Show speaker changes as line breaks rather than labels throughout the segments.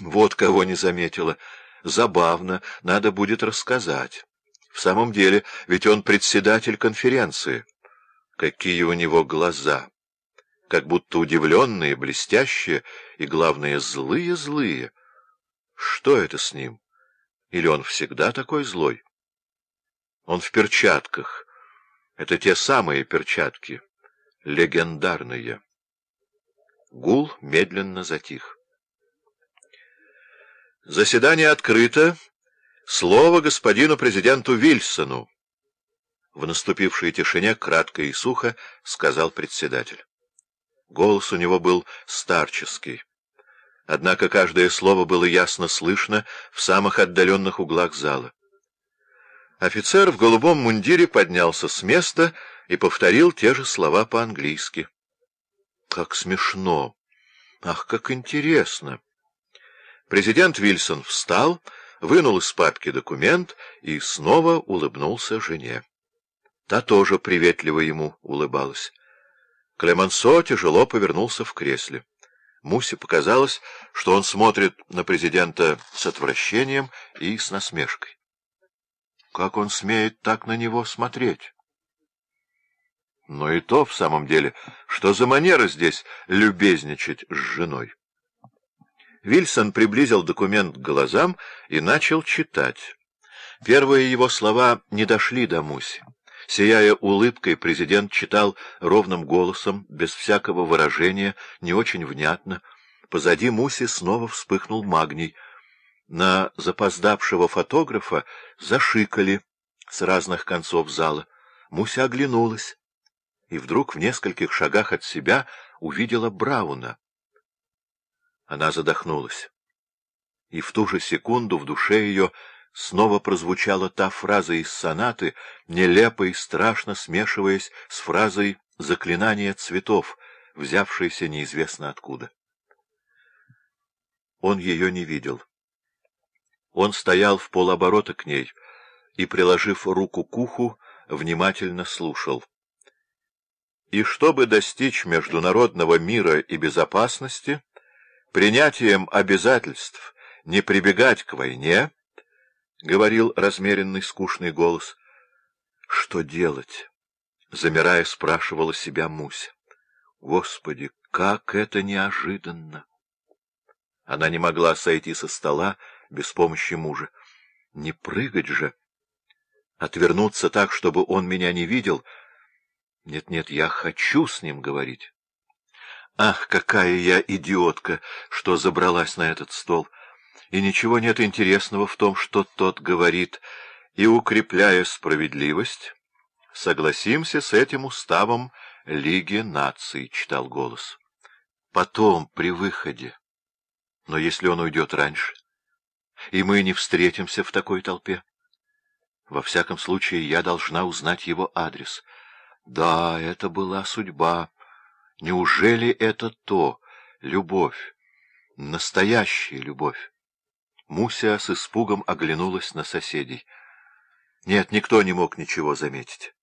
Вот кого не заметила. Забавно, надо будет рассказать. В самом деле, ведь он председатель конференции. Какие у него глаза! Как будто удивленные, блестящие и, главное, злые-злые. Что это с ним? Или он всегда такой злой? Он в перчатках. Это те самые перчатки, легендарные. Гул медленно затих. Заседание открыто. Слово господину президенту Вильсону. В наступившей тишине кратко и сухо сказал председатель. Голос у него был старческий. Однако каждое слово было ясно слышно в самых отдаленных углах зала. Офицер в голубом мундире поднялся с места и повторил те же слова по-английски. Как смешно! Ах, как интересно! Президент Вильсон встал, вынул из папки документ и снова улыбнулся жене. Та тоже приветливо ему улыбалась. Клемансо тяжело повернулся в кресле. Мусе показалось, что он смотрит на президента с отвращением и с насмешкой. Как он смеет так на него смотреть? Но и то, в самом деле, что за манера здесь любезничать с женой? Вильсон приблизил документ к глазам и начал читать. Первые его слова не дошли до Муси. Сияя улыбкой, президент читал ровным голосом, без всякого выражения, не очень внятно. Позади Муси снова вспыхнул магний. На запоздавшего фотографа зашикали с разных концов зала. Муся оглянулась и вдруг в нескольких шагах от себя увидела Брауна. Она задохнулась. И в ту же секунду в душе ее снова прозвучала та фраза из сонаты, нелепо и страшно смешиваясь с фразой «заклинание цветов», взявшейся неизвестно откуда. Он ее не видел. Он стоял в полоборота к ней и, приложив руку к уху, внимательно слушал. И чтобы достичь международного мира и безопасности, принятием обязательств не прибегать к войне, — говорил размеренный скучный голос. — Что делать? — замирая, спрашивала себя Муся. — Господи, как это неожиданно! Она не могла сойти со стола без помощи мужа. Не прыгать же! Отвернуться так, чтобы он меня не видел? Нет-нет, я хочу с ним говорить. Ах, какая я идиотка, что забралась на этот стол! И ничего нет интересного в том, что тот говорит, и, укрепляя справедливость, согласимся с этим уставом Лиги наций, — читал голос. Потом, при выходе. Но если он уйдет раньше, и мы не встретимся в такой толпе? Во всяком случае, я должна узнать его адрес. Да, это была судьба. Неужели это то, любовь, настоящая любовь? Муся с испугом оглянулась на соседей. Нет, никто не мог ничего заметить.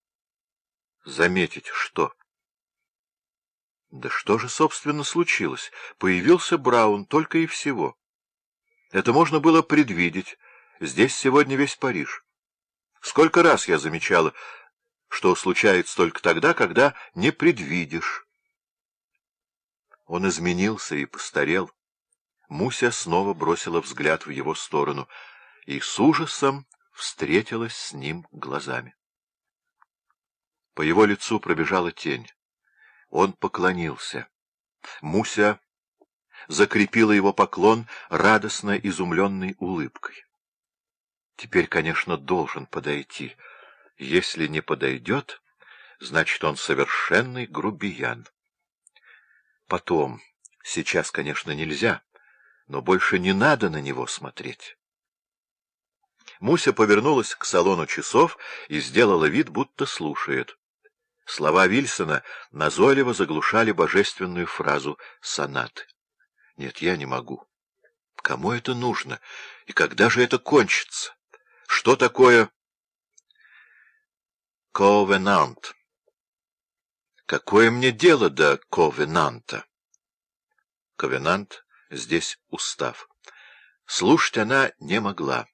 Заметить что? Да что же, собственно, случилось? Появился Браун, только и всего. Это можно было предвидеть. Здесь сегодня весь Париж. Сколько раз я замечала, что случается только тогда, когда не предвидишь. Он изменился и постарел. Муся снова бросила взгляд в его сторону и с ужасом встретилась с ним глазами. По его лицу пробежала тень. Он поклонился. Муся закрепила его поклон радостно изумленной улыбкой. Теперь, конечно, должен подойти. Если не подойдет, значит, он совершенный грубиян. Потом, сейчас, конечно, нельзя, но больше не надо на него смотреть. Муся повернулась к салону часов и сделала вид, будто слушает. Слова Вильсона назойливо заглушали божественную фразу сонаты. «Нет, я не могу. Кому это нужно? И когда же это кончится? Что такое ковенант?» Какое мне дело до ковенанта? Ковенант — здесь устав. Слушать она не могла.